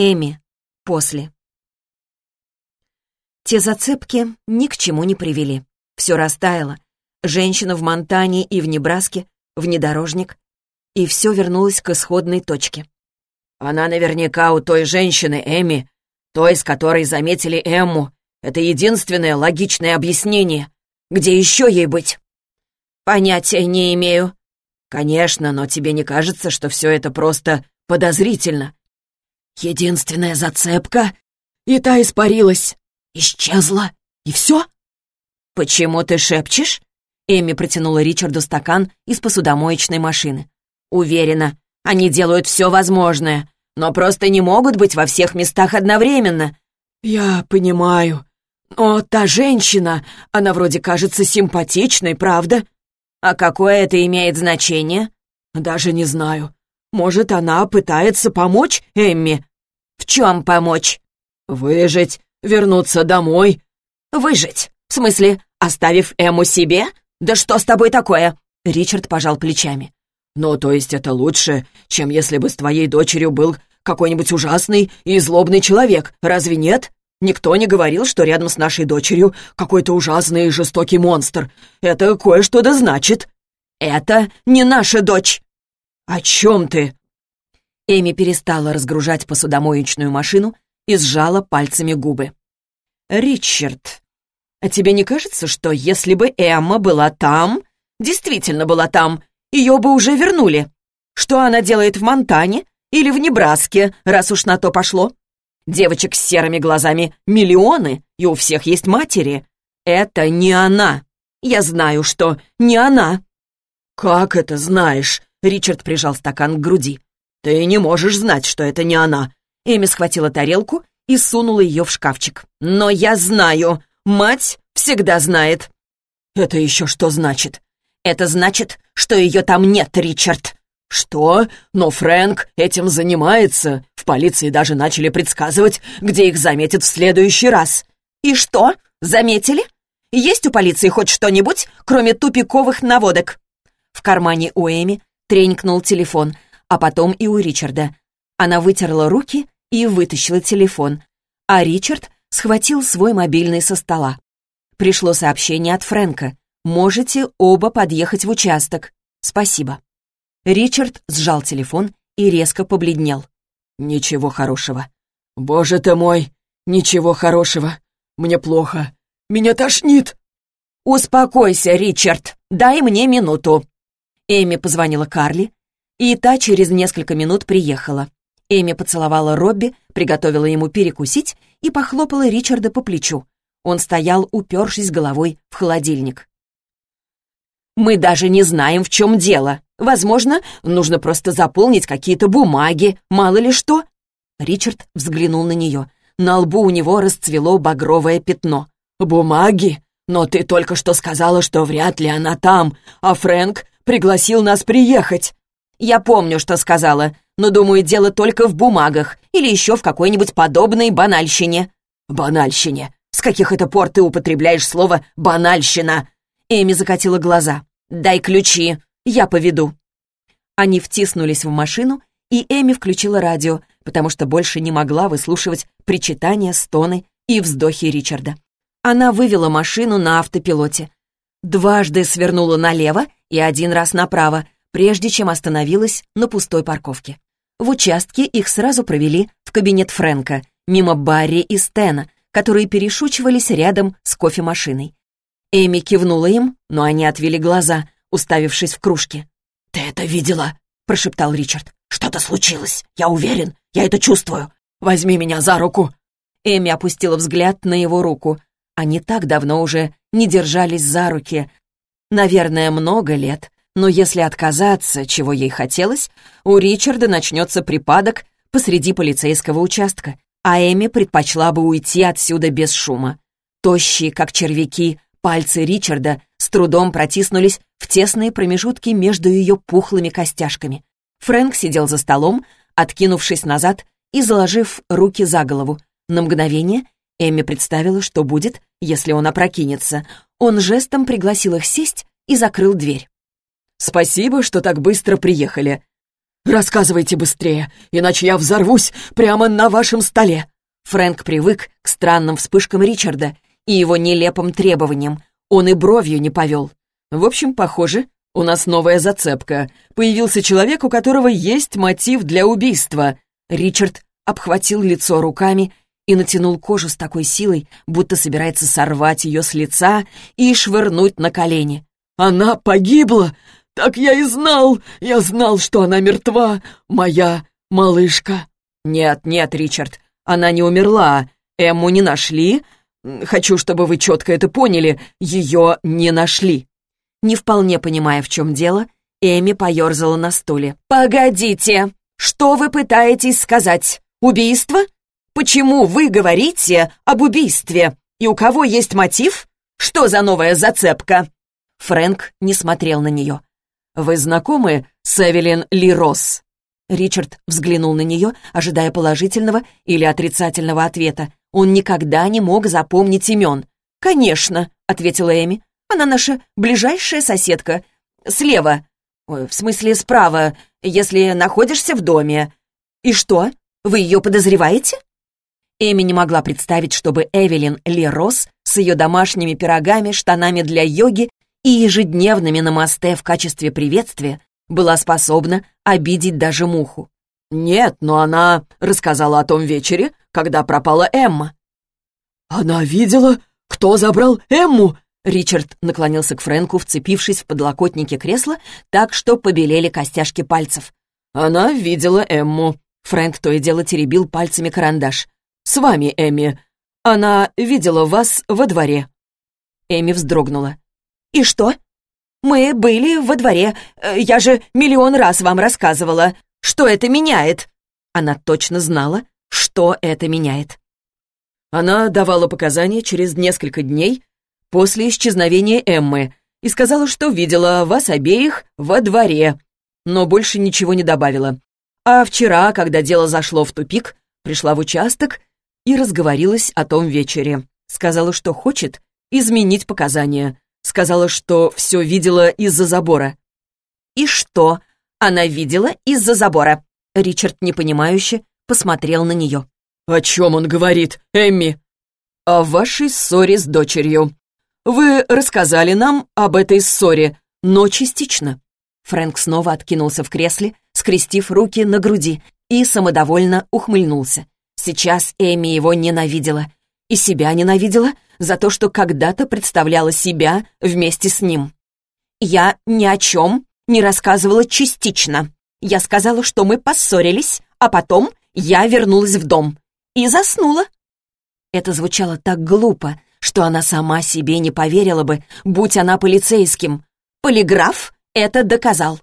Эми. После. Те зацепки ни к чему не привели. Все растаяло. Женщина в Монтане и в Небраске, внедорожник. И все вернулось к исходной точке. «Она наверняка у той женщины, Эми, той, с которой заметили Эмму. Это единственное логичное объяснение. Где еще ей быть?» «Понятия не имею». «Конечно, но тебе не кажется, что все это просто подозрительно?» «Единственная зацепка, и та испарилась, исчезла, и все?» «Почему ты шепчешь?» Эми протянула Ричарду стакан из посудомоечной машины. «Уверена, они делают все возможное, но просто не могут быть во всех местах одновременно». «Я понимаю. Но та женщина, она вроде кажется симпатичной, правда?» «А какое это имеет значение?» «Даже не знаю. Может, она пытается помочь Эмми?» «В чем помочь?» «Выжить, вернуться домой». «Выжить? В смысле, оставив Эмму себе? Да что с тобой такое?» Ричард пожал плечами. «Ну, то есть это лучше, чем если бы с твоей дочерью был какой-нибудь ужасный и злобный человек, разве нет? Никто не говорил, что рядом с нашей дочерью какой-то ужасный и жестокий монстр. Это кое-что да значит». «Это не наша дочь!» «О чем ты?» Эми перестала разгружать посудомоечную машину и сжала пальцами губы. «Ричард, а тебе не кажется, что если бы Эмма была там, действительно была там, ее бы уже вернули? Что она делает в Монтане или в Небраске, раз уж на то пошло? Девочек с серыми глазами миллионы, и у всех есть матери. Это не она. Я знаю, что не она». «Как это знаешь?» — Ричард прижал стакан к груди. «Ты не можешь знать, что это не она». Эми схватила тарелку и сунула ее в шкафчик. «Но я знаю. Мать всегда знает». «Это еще что значит?» «Это значит, что ее там нет, Ричард». «Что? Но Фрэнк этим занимается. В полиции даже начали предсказывать, где их заметят в следующий раз». «И что? Заметили? Есть у полиции хоть что-нибудь, кроме тупиковых наводок?» В кармане у Эми тренькнул телефон, а потом и у Ричарда. Она вытерла руки и вытащила телефон, а Ричард схватил свой мобильный со стола. Пришло сообщение от Фрэнка. «Можете оба подъехать в участок. Спасибо». Ричард сжал телефон и резко побледнел. «Ничего хорошего. Боже ты мой, ничего хорошего. Мне плохо. Меня тошнит». «Успокойся, Ричард. Дай мне минуту». Эми позвонила Карли, и та через несколько минут приехала. Эми поцеловала Робби, приготовила ему перекусить и похлопала Ричарда по плечу. Он стоял, упершись головой в холодильник. «Мы даже не знаем, в чем дело. Возможно, нужно просто заполнить какие-то бумаги, мало ли что». Ричард взглянул на нее. На лбу у него расцвело багровое пятно. «Бумаги? Но ты только что сказала, что вряд ли она там, а Фрэнк пригласил нас приехать». «Я помню, что сказала, но, думаю, дело только в бумагах или еще в какой-нибудь подобной банальщине». «Банальщине? С каких это пор ты употребляешь слово «банальщина»?» Эми закатила глаза. «Дай ключи, я поведу». Они втиснулись в машину, и Эми включила радио, потому что больше не могла выслушивать причитания, стоны и вздохи Ричарда. Она вывела машину на автопилоте. Дважды свернула налево и один раз направо, прежде чем остановилась на пустой парковке. В участке их сразу провели в кабинет Фрэнка, мимо Барри и Стена, которые перешучивались рядом с кофемашиной. Эми кивнула им, но они отвели глаза, уставившись в кружке. «Ты это видела?» — прошептал Ричард. «Что-то случилось, я уверен, я это чувствую. Возьми меня за руку!» Эми опустила взгляд на его руку. Они так давно уже не держались за руки. Наверное, много лет. Но если отказаться, чего ей хотелось, у Ричарда начнется припадок посреди полицейского участка, а Эми предпочла бы уйти отсюда без шума. Тощие, как червяки, пальцы Ричарда с трудом протиснулись в тесные промежутки между ее пухлыми костяшками. Фрэнк сидел за столом, откинувшись назад и заложив руки за голову. На мгновение Эми представила, что будет, если он опрокинется. Он жестом пригласил их сесть и закрыл дверь. «Спасибо, что так быстро приехали». Рассказывайте быстрее, иначе я взорвусь прямо на вашем столе!» Фрэнк привык к странным вспышкам Ричарда и его нелепым требованиям. Он и бровью не повел. В общем, похоже, у нас новая зацепка. Появился человек, у которого есть мотив для убийства. Ричард обхватил лицо руками и натянул кожу с такой силой, будто собирается сорвать ее с лица и швырнуть на колени. «Она погибла! Так я и знал! Я знал, что она мертва! Моя малышка!» «Нет, нет, Ричард, она не умерла. Эмму не нашли. Хочу, чтобы вы четко это поняли. Ее не нашли». Не вполне понимая, в чем дело, Эми поерзала на стуле. «Погодите! Что вы пытаетесь сказать? Убийство? Почему вы говорите об убийстве? И у кого есть мотив? Что за новая зацепка?» Фрэнк не смотрел на нее. «Вы знакомы с Эвелин Ли Росс?» Ричард взглянул на нее, ожидая положительного или отрицательного ответа. Он никогда не мог запомнить имен. «Конечно», — ответила Эми. «Она наша ближайшая соседка. Слева. Ой, в смысле, справа, если находишься в доме. И что, вы ее подозреваете?» Эми не могла представить, чтобы Эвелин Ли с ее домашними пирогами, штанами для йоги и ежедневными намасте в качестве приветствия была способна обидеть даже муху. «Нет, но она рассказала о том вечере, когда пропала Эмма». «Она видела, кто забрал Эмму?» Ричард наклонился к Фрэнку, вцепившись в подлокотники кресла, так что побелели костяшки пальцев. «Она видела Эмму». Фрэнк то и дело теребил пальцами карандаш. «С вами, Эмми. Она видела вас во дворе». Эми вздрогнула. «И что?» «Мы были во дворе. Э, я же миллион раз вам рассказывала. Что это меняет?» Она точно знала, что это меняет. Она давала показания через несколько дней после исчезновения Эммы и сказала, что видела вас обеих во дворе, но больше ничего не добавила. А вчера, когда дело зашло в тупик, пришла в участок и разговорилась о том вечере. Сказала, что хочет изменить показания. Сказала, что все видела из-за забора. «И что она видела из-за забора?» Ричард, непонимающе, посмотрел на нее. «О чем он говорит, Эмми?» «О вашей ссоре с дочерью. Вы рассказали нам об этой ссоре, но частично». Фрэнк снова откинулся в кресле, скрестив руки на груди, и самодовольно ухмыльнулся. Сейчас Эми его ненавидела. И себя ненавидела за то, что когда-то представляла себя вместе с ним. «Я ни о чем не рассказывала частично. Я сказала, что мы поссорились, а потом я вернулась в дом и заснула». Это звучало так глупо, что она сама себе не поверила бы, будь она полицейским. Полиграф это доказал.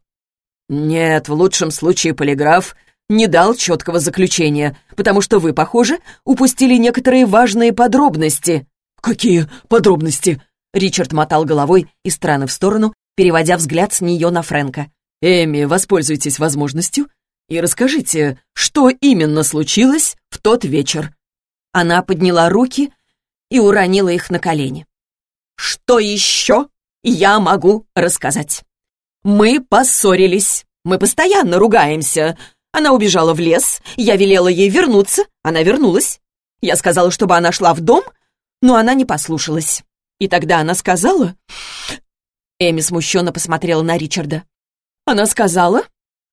«Нет, в лучшем случае полиграф не дал четкого заключения, потому что вы, похоже, упустили некоторые важные подробности». «Какие подробности?» Ричард мотал головой из стороны в сторону, переводя взгляд с нее на Фрэнка. «Эми, воспользуйтесь возможностью и расскажите, что именно случилось в тот вечер». Она подняла руки и уронила их на колени. «Что еще я могу рассказать? Мы поссорились, мы постоянно ругаемся. Она убежала в лес, я велела ей вернуться, она вернулась. Я сказала, чтобы она шла в дом, но она не послушалась. И тогда она сказала... Эми смущенно посмотрела на Ричарда. Она сказала,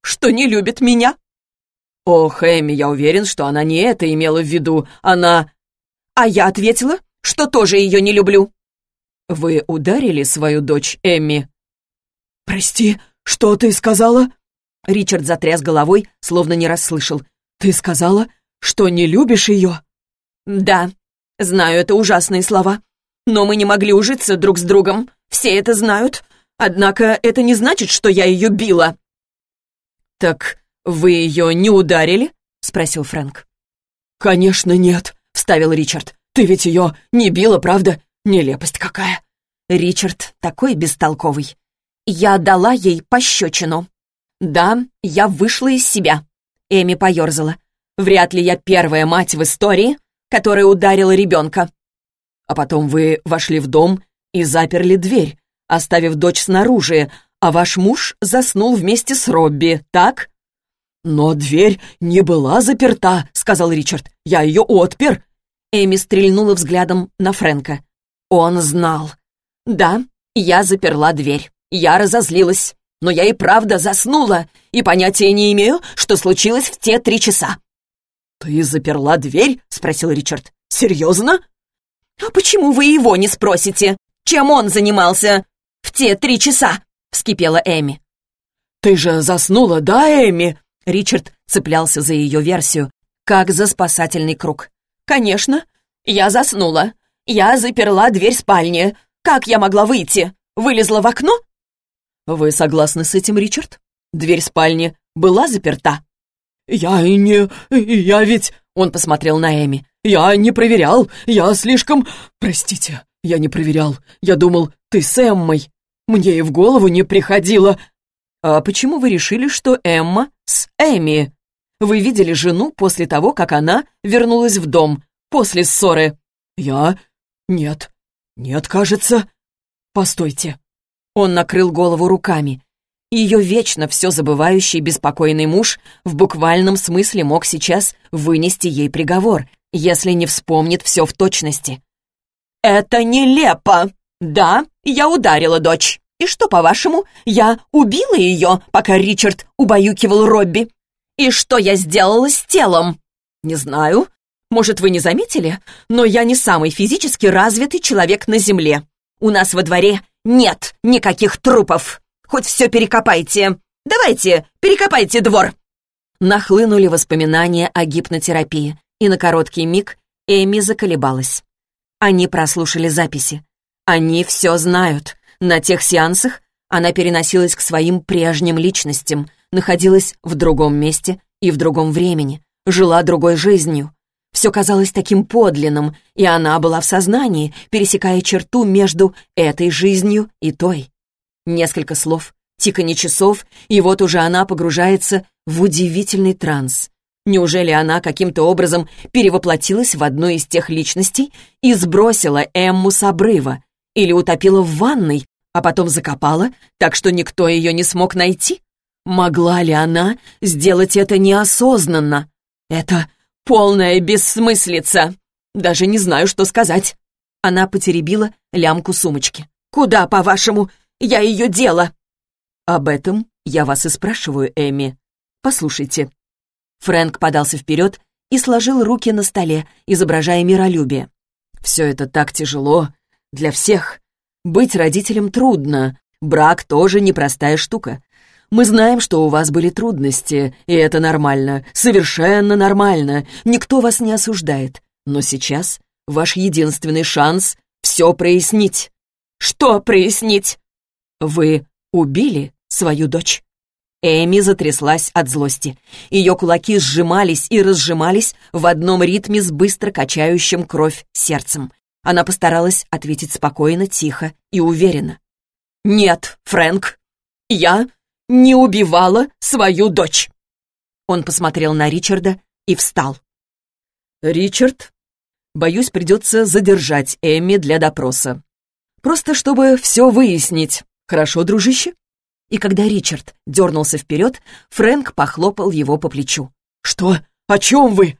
что не любит меня. «Ох, Эми, я уверен, что она не это имела в виду. Она...» А я ответила, что тоже ее не люблю. «Вы ударили свою дочь, Эмми?» «Прости, что ты сказала?» Ричард затряс головой, словно не расслышал. «Ты сказала, что не любишь ее?» «Да, знаю, это ужасные слова. Но мы не могли ужиться друг с другом. Все это знают. Однако это не значит, что я ее била». «Так вы ее не ударили?» — спросил Фрэнк. «Конечно нет», — вставил Ричард. «Ты ведь ее не била, правда? Нелепость какая!» Ричард такой бестолковый. Я дала ей пощечину. Да, я вышла из себя. Эми поерзала. Вряд ли я первая мать в истории, которая ударила ребенка. А потом вы вошли в дом и заперли дверь, оставив дочь снаружи, а ваш муж заснул вместе с Робби, так? «Но дверь не была заперта», — сказал Ричард. «Я ее отпер». Эми стрельнула взглядом на Фрэнка. Он знал. «Да, я заперла дверь. Я разозлилась. Но я и правда заснула, и понятия не имею, что случилось в те три часа». «Ты заперла дверь?» — спросил Ричард. «Серьезно?» «А почему вы его не спросите? Чем он занимался в те три часа?» — вскипела Эми. «Ты же заснула, да, Эми?» Ричард цеплялся за ее версию, как за спасательный круг. «Конечно. Я заснула. Я заперла дверь спальни. Как я могла выйти? Вылезла в окно?» «Вы согласны с этим, Ричард? Дверь спальни была заперта?» «Я и не... Я ведь...» Он посмотрел на Эми. «Я не проверял. Я слишком... Простите, я не проверял. Я думал, ты с Эммой. Мне и в голову не приходило...» «А почему вы решили, что Эмма с Эми? Вы видели жену после того, как она вернулась в дом, после ссоры?» «Я... Нет. Нет, кажется. Постойте». Он накрыл голову руками. Ее вечно все забывающий беспокойный муж в буквальном смысле мог сейчас вынести ей приговор, если не вспомнит все в точности. «Это нелепо! Да, я ударила дочь. И что, по-вашему, я убила ее, пока Ричард убаюкивал Робби? И что я сделала с телом? Не знаю. Может, вы не заметили, но я не самый физически развитый человек на Земле. У нас во дворе нет никаких трупов. Хоть все перекопайте. Давайте, перекопайте двор. Нахлынули воспоминания о гипнотерапии, и на короткий миг Эми заколебалась. Они прослушали записи. Они все знают. На тех сеансах она переносилась к своим прежним личностям, находилась в другом месте и в другом времени, жила другой жизнью. Все казалось таким подлинным, и она была в сознании, пересекая черту между этой жизнью и той. Несколько слов, тиканье часов, и вот уже она погружается в удивительный транс. Неужели она каким-то образом перевоплотилась в одну из тех личностей и сбросила Эмму с обрыва? Или утопила в ванной, а потом закопала, так что никто ее не смог найти? Могла ли она сделать это неосознанно? Это полная бессмыслица. Даже не знаю, что сказать. Она потеребила лямку сумочки. «Куда, по-вашему, я ее дела?» «Об этом я вас и спрашиваю, Эми. Послушайте». Фрэнк подался вперед и сложил руки на столе, изображая миролюбие. «Все это так тяжело для всех. Быть родителем трудно, брак тоже непростая штука. Мы знаем, что у вас были трудности, и это нормально, совершенно нормально, никто вас не осуждает. Но сейчас ваш единственный шанс все прояснить. Что прояснить? Вы убили свою дочь. Эми затряслась от злости. Ее кулаки сжимались и разжимались в одном ритме с быстро качающим кровь сердцем. Она постаралась ответить спокойно, тихо и уверенно. «Нет, Фрэнк, я не убивала свою дочь!» Он посмотрел на Ричарда и встал. «Ричард, боюсь, придется задержать Эмми для допроса. Просто чтобы все выяснить. Хорошо, дружище?» И когда Ричард дернулся вперед, Фрэнк похлопал его по плечу. «Что? О чем вы?»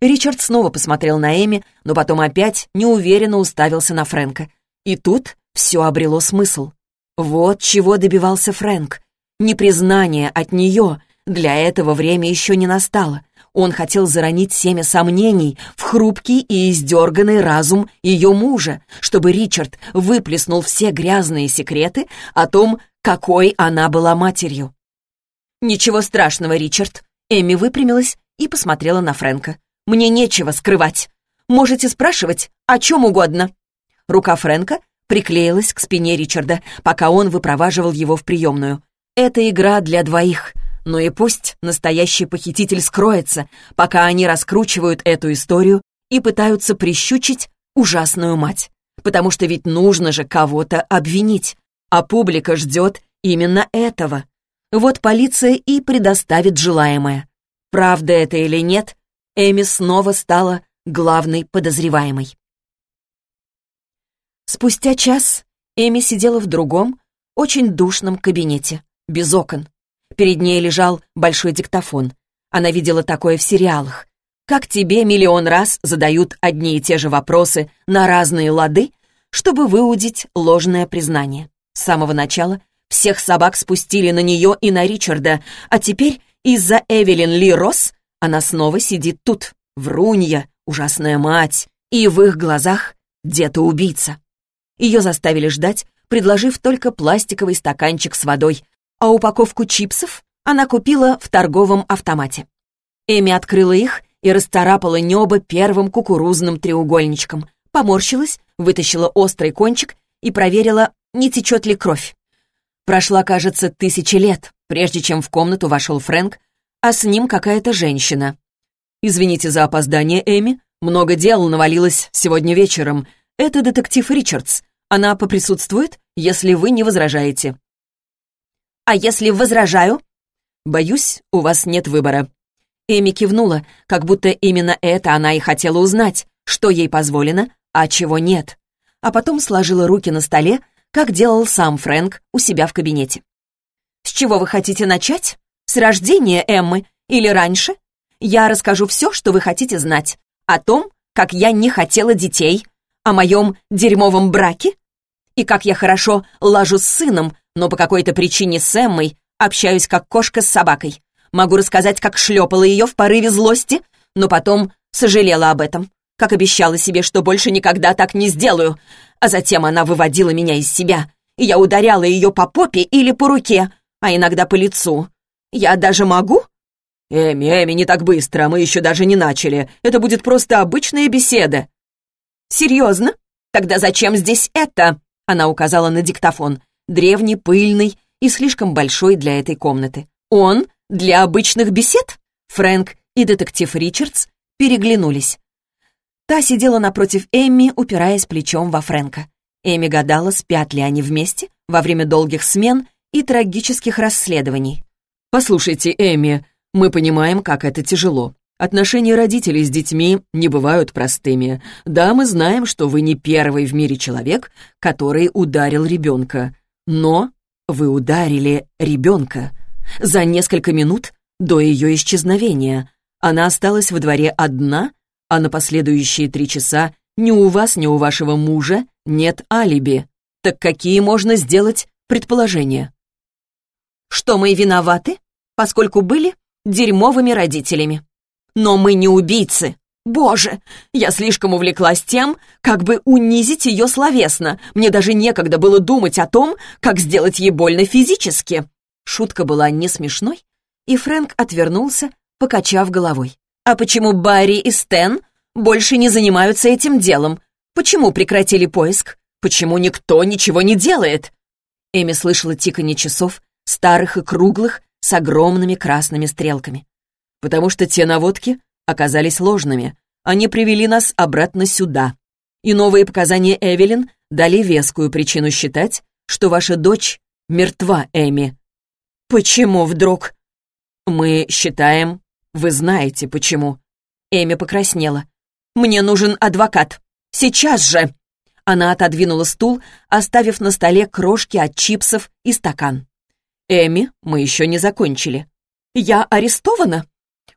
Ричард снова посмотрел на Эми, но потом опять неуверенно уставился на Фрэнка. И тут все обрело смысл. Вот чего добивался Фрэнк. Непризнание от нее. Для этого время еще не настало. Он хотел заронить семя сомнений в хрупкий и издерганный разум ее мужа, чтобы Ричард выплеснул все грязные секреты о том, какой она была матерью. «Ничего страшного, Ричард». Эми выпрямилась и посмотрела на Фрэнка. Мне нечего скрывать. Можете спрашивать о чем угодно». Рука Фрэнка приклеилась к спине Ричарда, пока он выпроваживал его в приемную. «Это игра для двоих». Но и пусть настоящий похититель скроется, пока они раскручивают эту историю и пытаются прищучить ужасную мать. Потому что ведь нужно же кого-то обвинить, а публика ждет именно этого. Вот полиция и предоставит желаемое. Правда это или нет, Эми снова стала главной подозреваемой. Спустя час Эми сидела в другом, очень душном кабинете, без окон. Перед ней лежал большой диктофон. Она видела такое в сериалах. Как тебе миллион раз задают одни и те же вопросы на разные лады, чтобы выудить ложное признание. С самого начала всех собак спустили на нее и на Ричарда, а теперь из-за Эвелин Ли Росс она снова сидит тут, врунья, ужасная мать, и в их глазах дето-убийца. Ее заставили ждать, предложив только пластиковый стаканчик с водой, а упаковку чипсов она купила в торговом автомате. Эми открыла их и расцарапала небо первым кукурузным треугольничком, поморщилась, вытащила острый кончик и проверила, не течет ли кровь. Прошла, кажется, тысячи лет, прежде чем в комнату вошел Фрэнк, а с ним какая-то женщина. «Извините за опоздание, Эми. Много дел навалилось сегодня вечером. Это детектив Ричардс. Она поприсутствует, если вы не возражаете». «А если возражаю?» «Боюсь, у вас нет выбора». Эми кивнула, как будто именно это она и хотела узнать, что ей позволено, а чего нет. А потом сложила руки на столе, как делал сам Фрэнк у себя в кабинете. «С чего вы хотите начать? С рождения Эммы или раньше? Я расскажу все, что вы хотите знать. О том, как я не хотела детей, о моем дерьмовом браке и как я хорошо лажу с сыном, но по какой-то причине с Эммой общаюсь как кошка с собакой. Могу рассказать, как шлепала ее в порыве злости, но потом сожалела об этом, как обещала себе, что больше никогда так не сделаю, а затем она выводила меня из себя, и я ударяла ее по попе или по руке, а иногда по лицу. Я даже могу?» «Эми, Эми, не так быстро, мы еще даже не начали. Это будет просто обычная беседа». «Серьезно? Тогда зачем здесь это?» Она указала на диктофон. Древний, пыльный и слишком большой для этой комнаты. «Он для обычных бесед?» Фрэнк и детектив Ричардс переглянулись. Та сидела напротив Эмми, упираясь плечом во Фрэнка. Эми гадала, спят ли они вместе во время долгих смен и трагических расследований. «Послушайте, Эми, мы понимаем, как это тяжело. Отношения родителей с детьми не бывают простыми. Да, мы знаем, что вы не первый в мире человек, который ударил ребенка. Но вы ударили ребенка. За несколько минут до ее исчезновения. Она осталась во дворе одна а на последующие три часа ни у вас, ни у вашего мужа нет алиби. Так какие можно сделать предположения? Что мы виноваты, поскольку были дерьмовыми родителями. Но мы не убийцы. Боже, я слишком увлеклась тем, как бы унизить ее словесно. Мне даже некогда было думать о том, как сделать ей больно физически. Шутка была не смешной, и Фрэнк отвернулся, покачав головой. А почему Барри и Стэн больше не занимаются этим делом? Почему прекратили поиск? Почему никто ничего не делает?» Эми слышала тиканье часов, старых и круглых, с огромными красными стрелками. «Потому что те наводки оказались ложными. Они привели нас обратно сюда. И новые показания Эвелин дали вескую причину считать, что ваша дочь мертва, Эми». «Почему вдруг?» «Мы считаем, вы знаете, почему». Эми покраснела. «Мне нужен адвокат. Сейчас же!» Она отодвинула стул, оставив на столе крошки от чипсов и стакан. «Эми, мы еще не закончили». «Я арестована?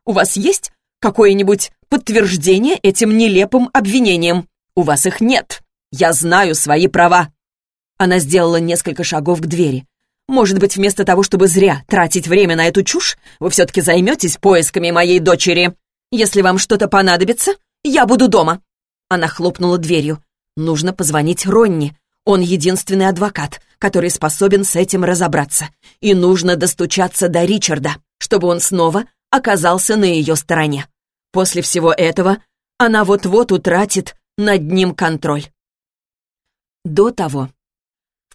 У вас есть какое-нибудь подтверждение этим нелепым обвинениям? У вас их нет. Я знаю свои права». Она сделала несколько шагов к двери. Может быть, вместо того, чтобы зря тратить время на эту чушь, вы все-таки займетесь поисками моей дочери. Если вам что-то понадобится, я буду дома». Она хлопнула дверью. «Нужно позвонить Ронни. Он единственный адвокат, который способен с этим разобраться. И нужно достучаться до Ричарда, чтобы он снова оказался на ее стороне. После всего этого она вот-вот утратит над ним контроль». До того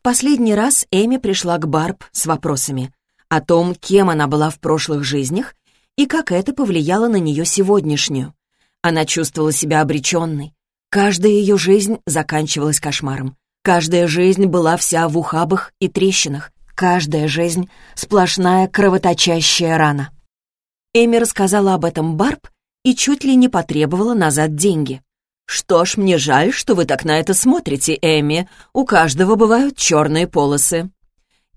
последний раз Эми пришла к Барб с вопросами о том, кем она была в прошлых жизнях и как это повлияло на нее сегодняшнюю. Она чувствовала себя обреченной. Каждая ее жизнь заканчивалась кошмаром. Каждая жизнь была вся в ухабах и трещинах. Каждая жизнь — сплошная кровоточащая рана. Эми рассказала об этом Барб и чуть ли не потребовала назад деньги. «Что ж, мне жаль, что вы так на это смотрите, Эми. У каждого бывают черные полосы».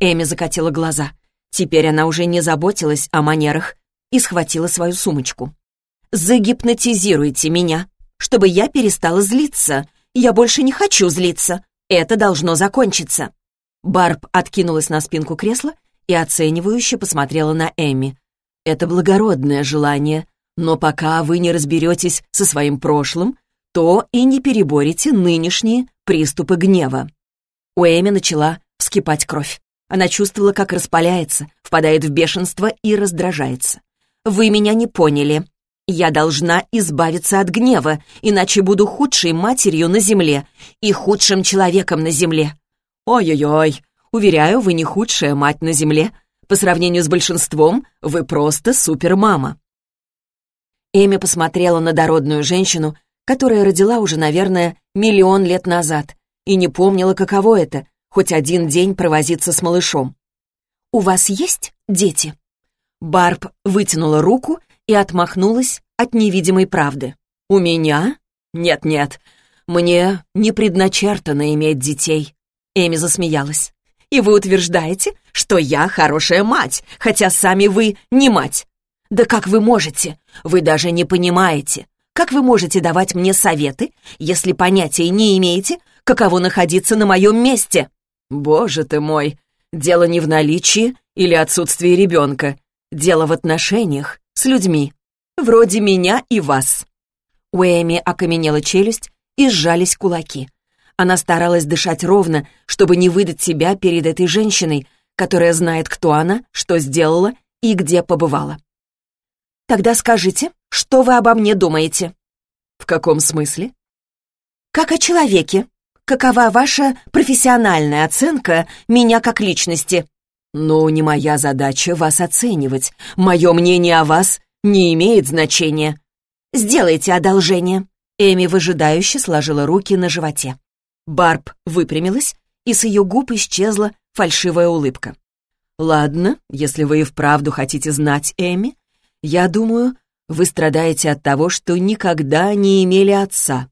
Эми закатила глаза. Теперь она уже не заботилась о манерах. и схватила свою сумочку. «Загипнотизируйте меня, чтобы я перестала злиться. Я больше не хочу злиться. Это должно закончиться». Барб откинулась на спинку кресла и оценивающе посмотрела на Эми. «Это благородное желание, но пока вы не разберетесь со своим прошлым, то и не переборете нынешние приступы гнева». У Эми начала вскипать кровь. Она чувствовала, как распаляется, впадает в бешенство и раздражается. «Вы меня не поняли. Я должна избавиться от гнева, иначе буду худшей матерью на земле и худшим человеком на земле. Ой-ой-ой, уверяю, вы не худшая мать на земле. По сравнению с большинством, вы просто супермама. Эми посмотрела на дородную женщину, которая родила уже, наверное, миллион лет назад, и не помнила, каково это — хоть один день провозиться с малышом. «У вас есть дети?» Барб вытянула руку и отмахнулась от невидимой правды. «У меня? Нет-нет, мне не предначертано иметь детей». Эми засмеялась. «И вы утверждаете, что я хорошая мать, хотя сами вы не мать. Да как вы можете? Вы даже не понимаете. Как вы можете давать мне советы, если понятия не имеете, каково находиться на моем месте?» «Боже ты мой! Дело не в наличии или отсутствии ребенка. Дело в отношениях с людьми, вроде меня и вас». У Эми окаменела челюсть и сжались кулаки. Она старалась дышать ровно, чтобы не выдать себя перед этой женщиной, которая знает, кто она, что сделала и где побывала. «Тогда скажите, что вы обо мне думаете?» «В каком смысле?» «Как о человеке. Какова ваша профессиональная оценка меня как личности?» «Ну, не моя задача вас оценивать. Мое мнение о вас не имеет значения». «Сделайте одолжение». Эми выжидающе сложила руки на животе. Барб выпрямилась, и с ее губ исчезла фальшивая улыбка. «Ладно, если вы и вправду хотите знать Эми, я думаю, вы страдаете от того, что никогда не имели отца.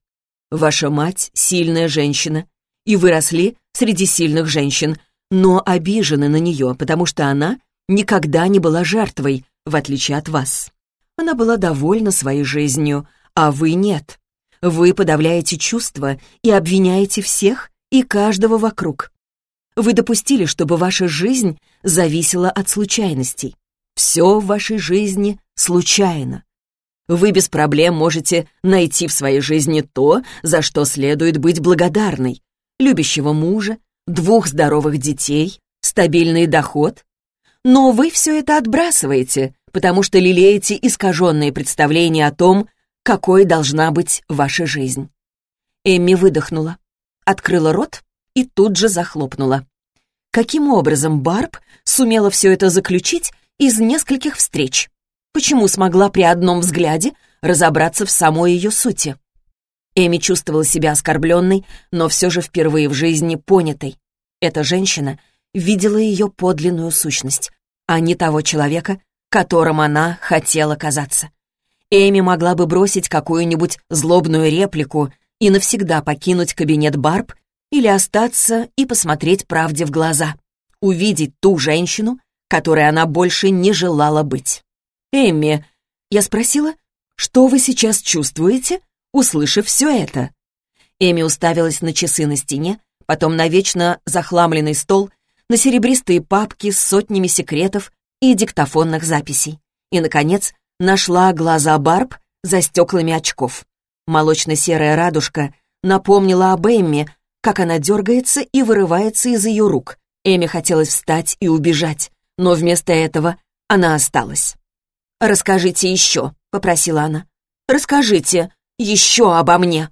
Ваша мать — сильная женщина, и вы росли среди сильных женщин, но обижены на нее, потому что она никогда не была жертвой, в отличие от вас. Она была довольна своей жизнью, а вы нет. Вы подавляете чувства и обвиняете всех и каждого вокруг. Вы допустили, чтобы ваша жизнь зависела от случайностей. Все в вашей жизни случайно. Вы без проблем можете найти в своей жизни то, за что следует быть благодарной. Любящего мужа, двух здоровых детей, стабильный доход. Но вы все это отбрасываете, потому что лелеете искаженные представления о том, какой должна быть ваша жизнь. Эмми выдохнула, открыла рот и тут же захлопнула. Каким образом Барб сумела все это заключить из нескольких встреч. Почему смогла при одном взгляде разобраться в самой ее сути? Эми чувствовала себя оскорбленной, но все же впервые в жизни понятой. Эта женщина видела ее подлинную сущность, а не того человека, которым она хотела казаться. Эми могла бы бросить какую-нибудь злобную реплику и навсегда покинуть кабинет Барб или остаться и посмотреть правде в глаза, увидеть ту женщину, которой она больше не желала быть. «Эмми», я спросила, «что вы сейчас чувствуете, услышав все это?» Эми уставилась на часы на стене, потом на вечно захламленный стол, на серебристые папки с сотнями секретов и диктофонных записей. И, наконец, нашла глаза Барб за стеклами очков. Молочно-серая радужка напомнила об Эмми, как она дергается и вырывается из ее рук. Эми хотелось встать и убежать, но вместо этого она осталась. «Расскажите еще», — попросила она. «Расскажите еще обо мне».